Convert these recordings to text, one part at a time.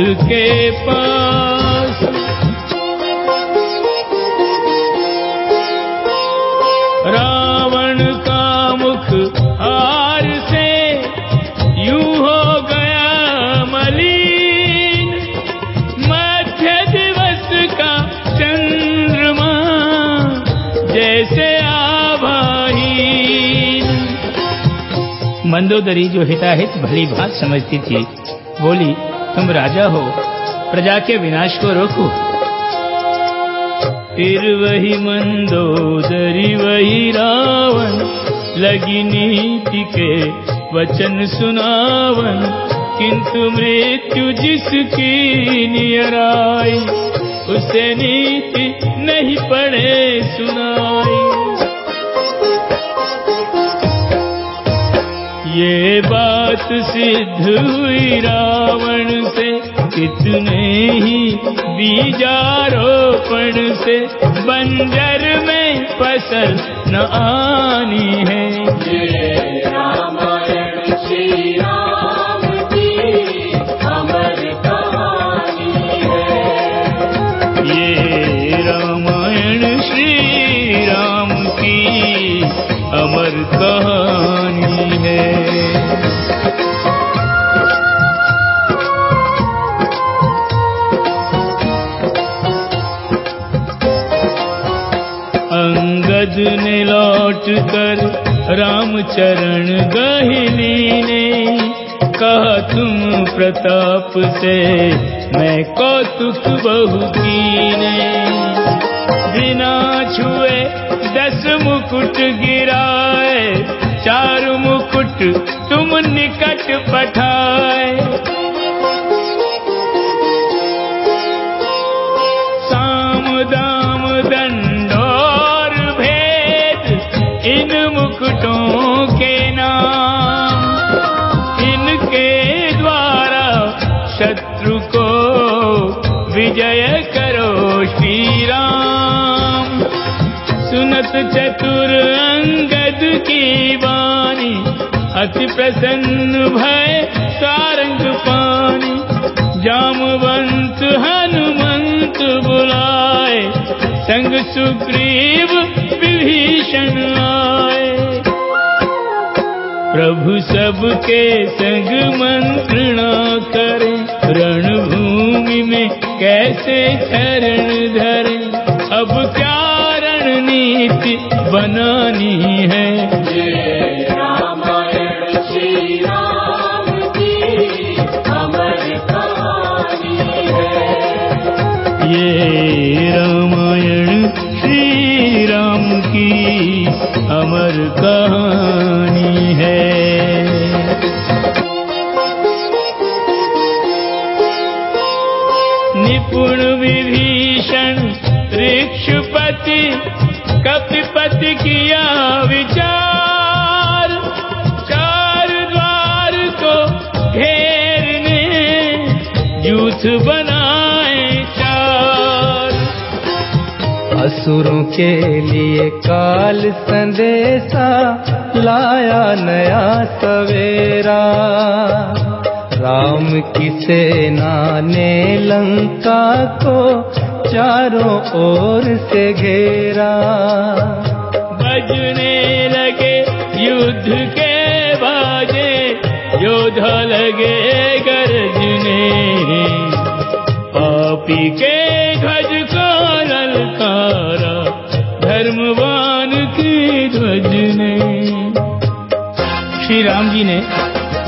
के पास। रावण का मुख हार से यूँ हो गया मलिन। मध्य दिवस का चंद्रमा जैसे आभाहीन। मंदोदरी जो हिताहित भली बात समझती थी, बोली तुम राजा हो, प्रजा के विनाश को रोको। फिर वही मंदोदरी, वही रावण, लगी नीति के वचन सुनावन, किंतु मृत्यु जिसकी नियर आई उसे नीति नहीं पढ़े सुनाई। ये बात सिद्ध हुई रावण से कितने ही बीजारोपण से बंजर में फ़सल न आनी है है। ये रामायण श्री राम की अमर कहानी लौट कर रामचरण गहिनी ने कहा, तुम प्रताप से मैं कौतुक बहु कीने। बिना छुए दस मुकुट गिराए, चार मुकुट तुम निकट पठाए। विजय करो श्री राम सुनत चतुर अंगद की वाणी, अति प्रसन्न भय सारंग पानी। जामवंत हनुमंत बुलाए, संग सुग्रीव विभीषण आए। प्रभु सबके संग मंत्रणा करें, रणभूमि में कैसे शरण धरें? अब क्या रणनीति बनानी है? ये रामायण श्री राम की अमर कहानी के लिए काल संदेशा लाया नया सवेरा। राम की सेना ने लंका को चारों ओर से घेरा। बजने लगे युद्ध के बाजे योद्धा लगे गरजने। पापी के श्री राम जी ने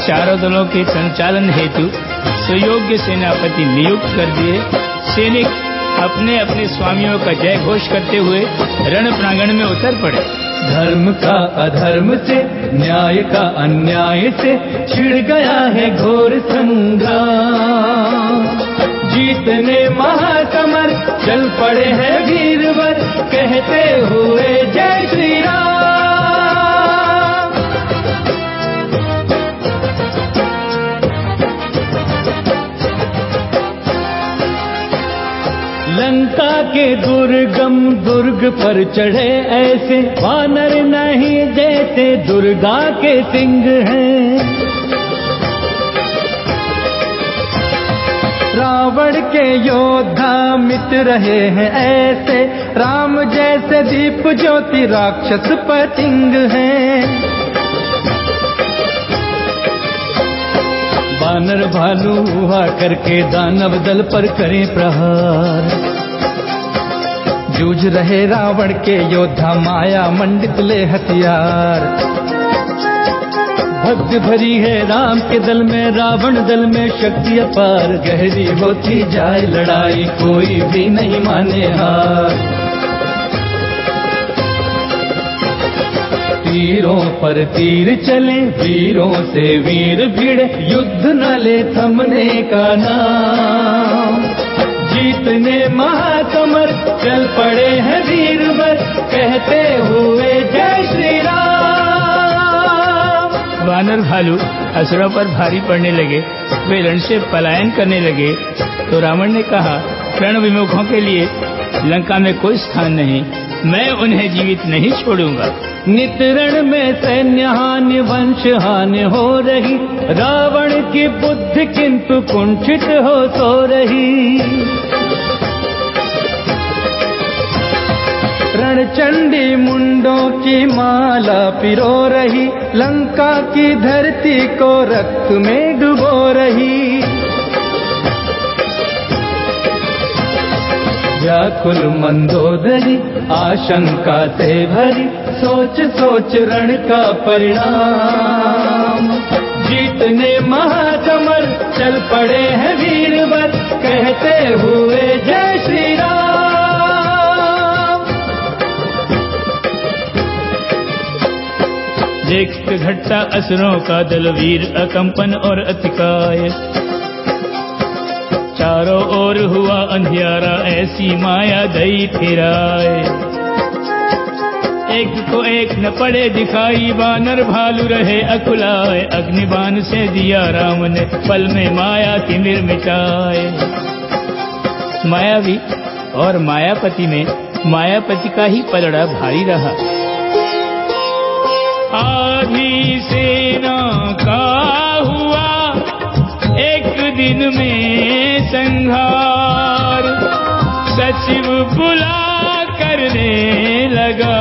चारों दलों के संचालन हेतु सुयोग्य सेनापति नियुक्त कर दिए। सैनिक अपने अपने स्वामियों का जय घोष करते हुए रण प्रांगण में उतर पड़े। धर्म का अधर्म से, न्याय का अन्याय से छिड़ गया है घोर संग्राम जीतने महासमर, चल पड़े हैं वीरवर, कहते हुए जय श्री राम लंका के दुर्गम दुर्ग पर चढ़े ऐसे। वानर नहीं जैसे दुर्गा के सिंह हैं। रावण के योद्धा मिट रहे हैं ऐसे। राम जैसे दीप ज्योति राक्षस पतिंग हैं। बानर भालू हुआ करके दानव दल पर करें प्रहार। जूझ रहे रावण के योद्धा माया मंडित ले हथियार। भक्त भरी है राम के दल में, रावण दल में शक्ति अपार। गहरी होती जाए लड़ाई, कोई भी नहीं माने हार। तीरों पर तीर चले, वीरों से वीर भिड़े। युद्ध न ले थमने का नाम। जीतने महाकमर, चल पड़े हैं वीरवर कहते हुए जय श्री राम वानर भालू असुरों पर भारी पड़ने लगे वे रण से पलायन करने लगे। तो रावण ने कहा रण विमुखों के लिए लंका में कोई स्थान नहीं। मैं उन्हें जीवित नहीं छोड़ूँगा। नितरण में सैन्य हानि वंश हानि हो रही। रावण की बुद्धि किंतु कुंठित हो सो रही। रणचंडी मुंडों की माला पिरो रही। लंका की धरती को रक्त में डुबो रही। व्याकुल मंदोदरी आशंका से भरी, सोच सोच रण का परिणाम। जीतने महाकमर चल पड़े हैं वीरवर, कहते हुए जय श्री राम देखते घटता असुरों का दल, वीर अकंपन और अतिकाय। चारों ओर हुआ अंधियारा, ऐसी माया दई फिराए एक को एक न पड़े दिखाई बानर भालू रहे अकुलाए। अग्निबान से दिया राम ने पल में माया तिमिर मिटाए। मायावी और मायापति में मायापति का ही पलड़ा भारी रहा। आधी सेना दिन में संहार। सचिव बुला करने लगा,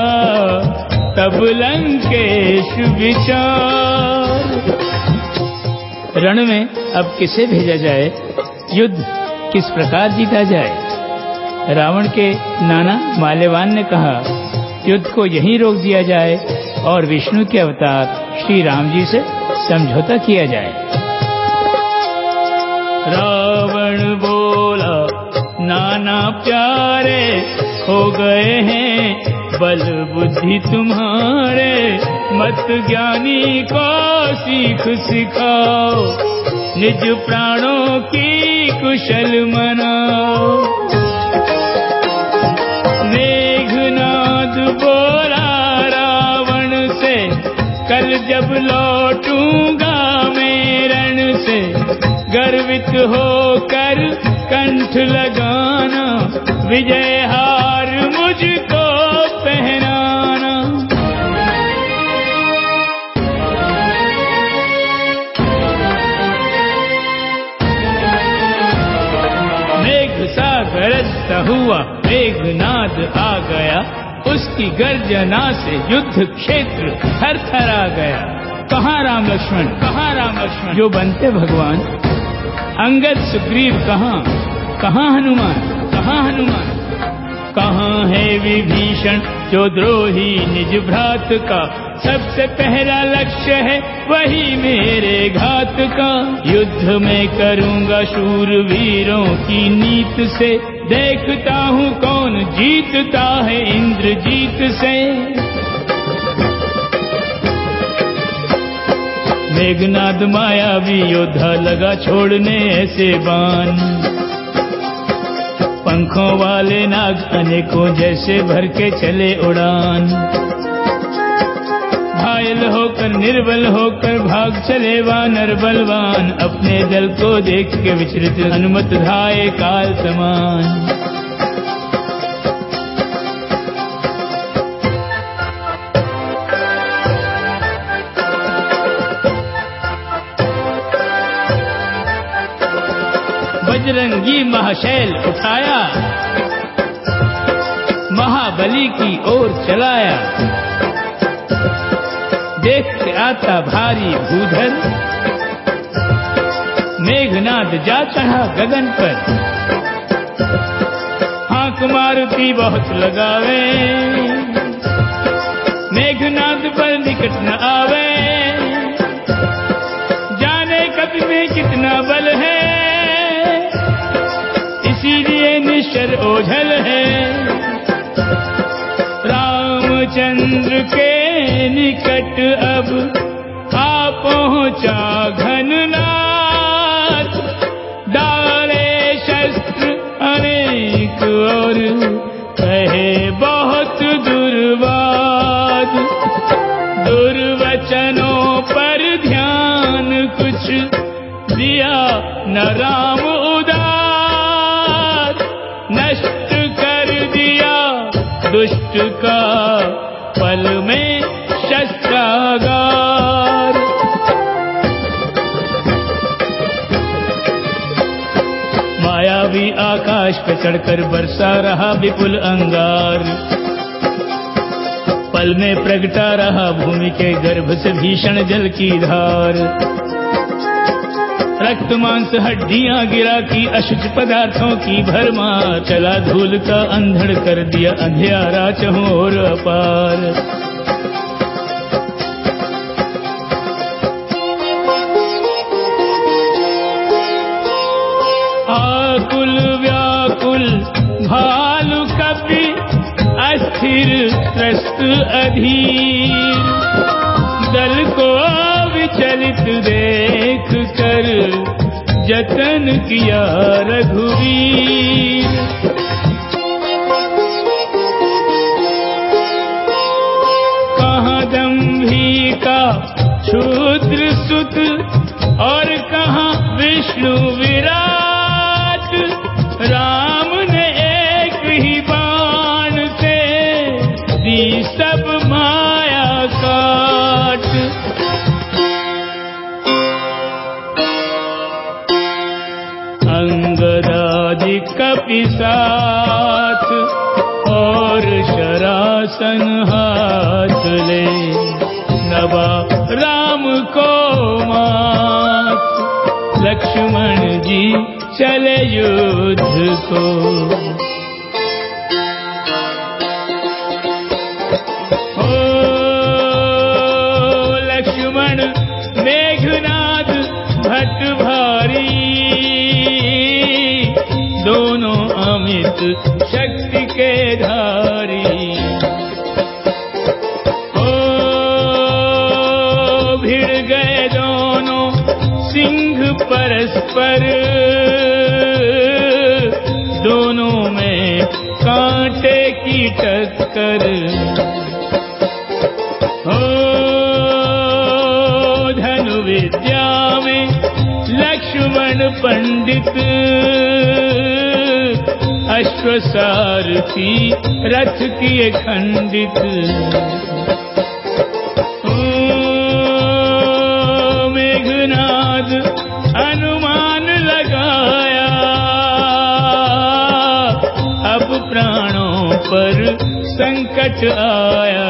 तब लंकेश विचार। रण में अब किसे भेजा जाए? युद्ध किस प्रकार जीता जाए? रावण के नाना माल्यवान ने कहा, युद्ध को यहीं रोक दिया जाए और विष्णु के अवतार श्री राम जी से समझौता किया जाए। रावण बोला, नाना प्यारे, हो गए हैं बल बुद्धि तुम्हारे। मत ज्ञानी को सीख सिखाओ, निज प्राणों की कुशल मनाओ। मेघनाद बोला, रावण से कल जब से गर्वित होकर कंठ लगाना, विजय हार मुझको पहनाना। मेघ सा गरजता हुआ मेघनाद आ गया, उसकी गर्जना से युद्ध क्षेत्र थर थर आ गया। कहाँ राम लक्ष्मण, कहाँ राम लक्ष्मण? जो बनते भगवान अंगद सुग्रीव, कहाँ? कहाँ हनुमान? कहाँ हनुमान? कहाँ है विभीषण, जो द्रोही निज भ्रात का? सबसे पहला लक्ष्य है वही मेरे घात का। युद्ध में करूँगा शूर वीरों की नीत से। देखता हूँ कौन जीतता है इंद्रजीत से। मेघनाद मायावी योद्धा लगा छोड़ने ऐसे बाण पंखों वाले नाग अनेकों जैसे भर के चले उड़ान। घायल होकर, निर्बल होकर भाग चले वानर बलवान। अपने दल को देख के विचलित अनुमत धाये काल समान। बजरंगी महाशैल उठाया। महाबली की ओर चलाया। देख के आता भारी भूधर। मेघनाद जा चढ़ा गगन पर। हाक मारुति बहुत लगावे। मेघनाद पर निकट न आवे। जाने कभी में कितना बल है। इसीलिए निश्चर ओझल है। रामचंद्र के निकट अब आ पहुँचा घननाथ। डाले शस्त्र अनेक और कहे बहुत दुर्वाद। दुर्वचनों पर ध्यान कुछ दिया न राम आकाश पे चढ़कर बरसा रहा विपुल अंगार। पल में प्रगटा रहा भूमि के गर्भ से भीषण जल की धार। रक्त, मांस, हड्डियाँ गिरा की अशुच पदार्थों की भरमा चला धूल का अंधड़ कर दिया अंधियारा चहोर अपार। अस्थिर त्रस्त अधीर दल को विचलित देख कर जतन किया रघुवीर। कहाँ दम्भी का क्षुद्र सुत और कहाँ विष्णु विराट लक्ष्मण जी चले युद्ध को। परस्पर दोनों में कांटे की टक्कर। हो धनु विद्या में लक्ष्मण पंडित अश्वसारथी रथ किए खंडित पर संकट आया।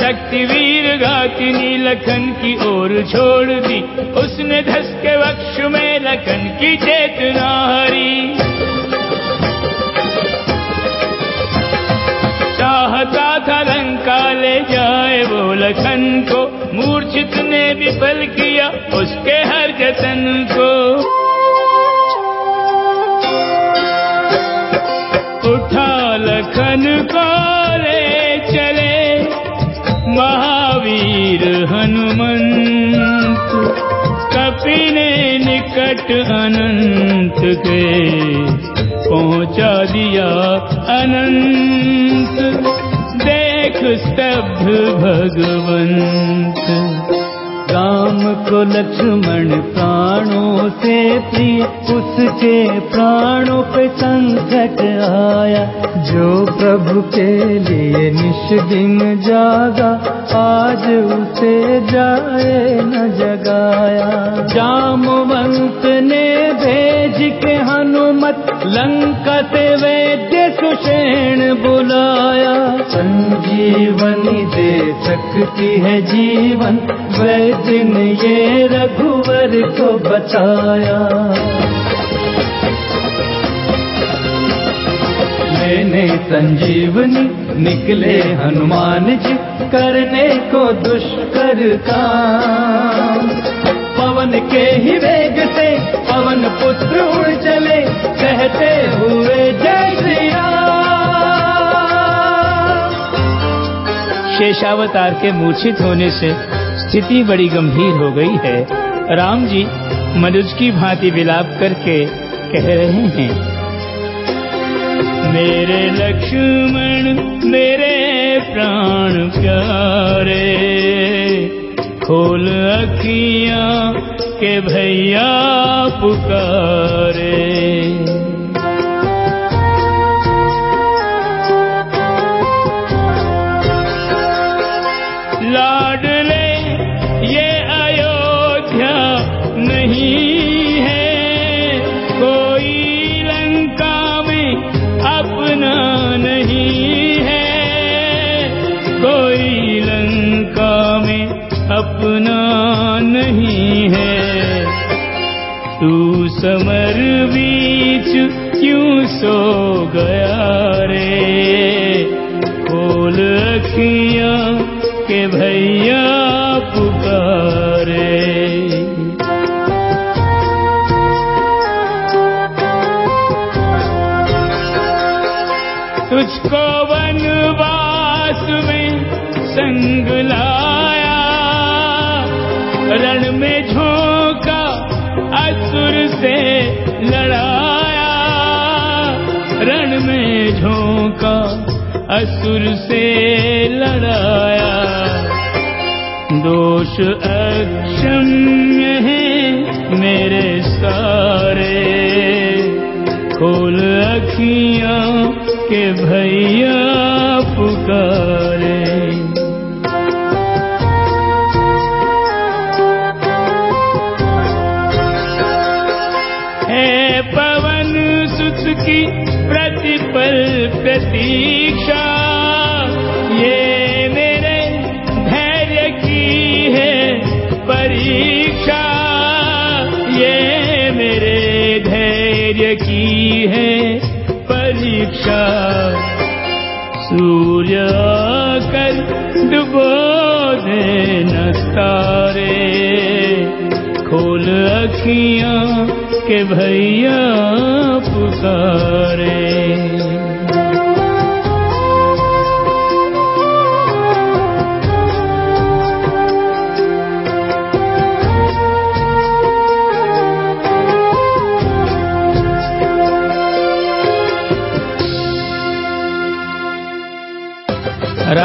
शक्तिवीर घातिनी लखन की ओर छोड़ दी। उसने धस के वक्ष में लखन की चेतना हरी। चाहता था लंका ले जाए वो लखन को। मूर्छित ने विफल किया उसके हर जतन को। उठा लखन को ले चले महावीर हनुमंत। कपि ने निकट अनंत के पहुँचा दिया अनंत। देख स्तब्ध भगवंत। राम को लक्ष्मण प्राणों से प्रिय, उसके प्राणों पे संकट आया। जो प्रभु के लिए निश दिन जागा, आज उसे जाए न जगाया। जामवंत ने भेज के हनुमत, लंका से सुषेण बुलाया। संजीवनी दे सकती है जीवन वैद्य ने ये रघुवर को बचाया। लेने संजीवनी निकले हनुमान जी, करने को दुष्कर काम। पवन के ही वेग से पवन पुत्र उड़ चले, कहते हुए जय शेषावतार के मूर्छित होने से स्थिति बड़ी गंभीर हो गई है। राम जी मनुज की भांति विलाप करके कह रहे हैं, मेरे लक्ष्मण, मेरे प्राण प्यारे, खोल अखियाँ के भैया पुकारे समर बीच क्यों सो गया रे? खोल अखियाँ के भैया में झोंका, असुर से लड़ाया। दोष अक्षम्य है मेरे सारे। खोल अखियाँ के भैया पुकारे। परीक्षा सूर्य कर डुबो दे तारे। खोल अखियाँ के भैया पुकारे।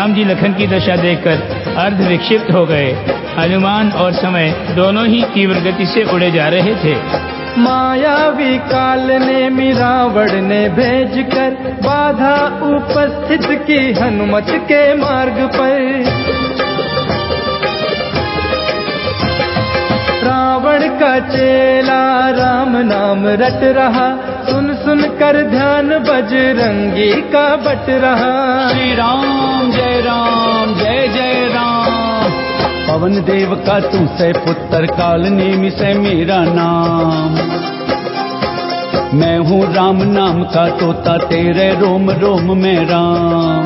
राम जी लखन की दशा देखकर अर्ध विक्षिप्त हो गए। हनुमान और समय दोनों ही तीव्र गति से उड़े जा रहे थे। मायावी काल ने मिरावड़ ने भेज कर बाधा उपस्थित की हनुमत के मार्ग पर। रावण का चेला राम नाम रट रहा सुन सुन कर ध्यान बजरंगी का बट रहा। श्री राम राम, जय जय राम। पवन देव का तू से पुत्र काल नेमी से मेरा नाम। मैं हूँ राम नाम का तोता, तेरे रोम रोम में राम।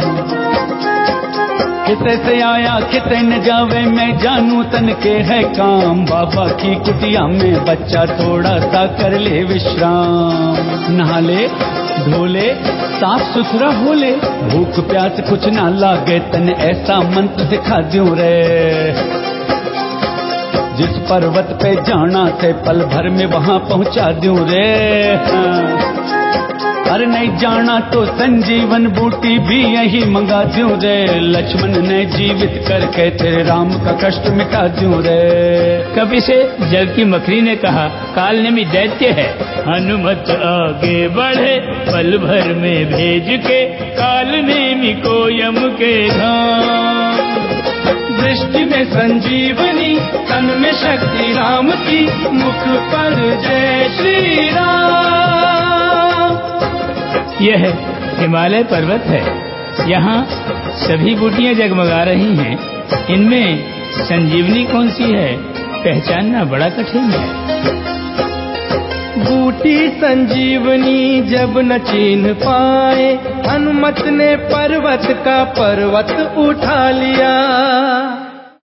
किते से आया किते न जावे, मैं जानू तन के है काम। बाबा की कुटिया में बच्चा थोड़ा सा कर ले विश्राम। नहा ले। धोले, साफ़ सुथरा होले। भूख, प्यास कुछ ना लागे, तन ऐसा मंत्र दिखा दू रे। जिस पर्वत पे जाना थे पल भर में वहाँ पहुँचा दू रे। हाँ। अरे नहीं जाना तो संजीवन बूटी भी यही मंगा दूँ रे। लक्ष्मण ने जीवित करके तेरे राम का कष्ट मिटा दूँ रे। कभी से जल की मखरी ने कहा काल नेमी दैत्य है। हनुमत आगे बढ़े, पल भर में भेज के काल नेमी को यम के धाम। दृष्टि में संजीवनी, तन में शक्ति राम की, मुख पर जय श्री राम। यह हिमालय पर्वत है। यहाँ सभी बूटियाँ जगमगा रही हैं। इनमें संजीवनी कौन सी है, पहचानना बड़ा कठिन है। बूटी संजीवनी जब न चिन्ह पाए, हनुमत ने पर्वत का पर्वत उठा लिया।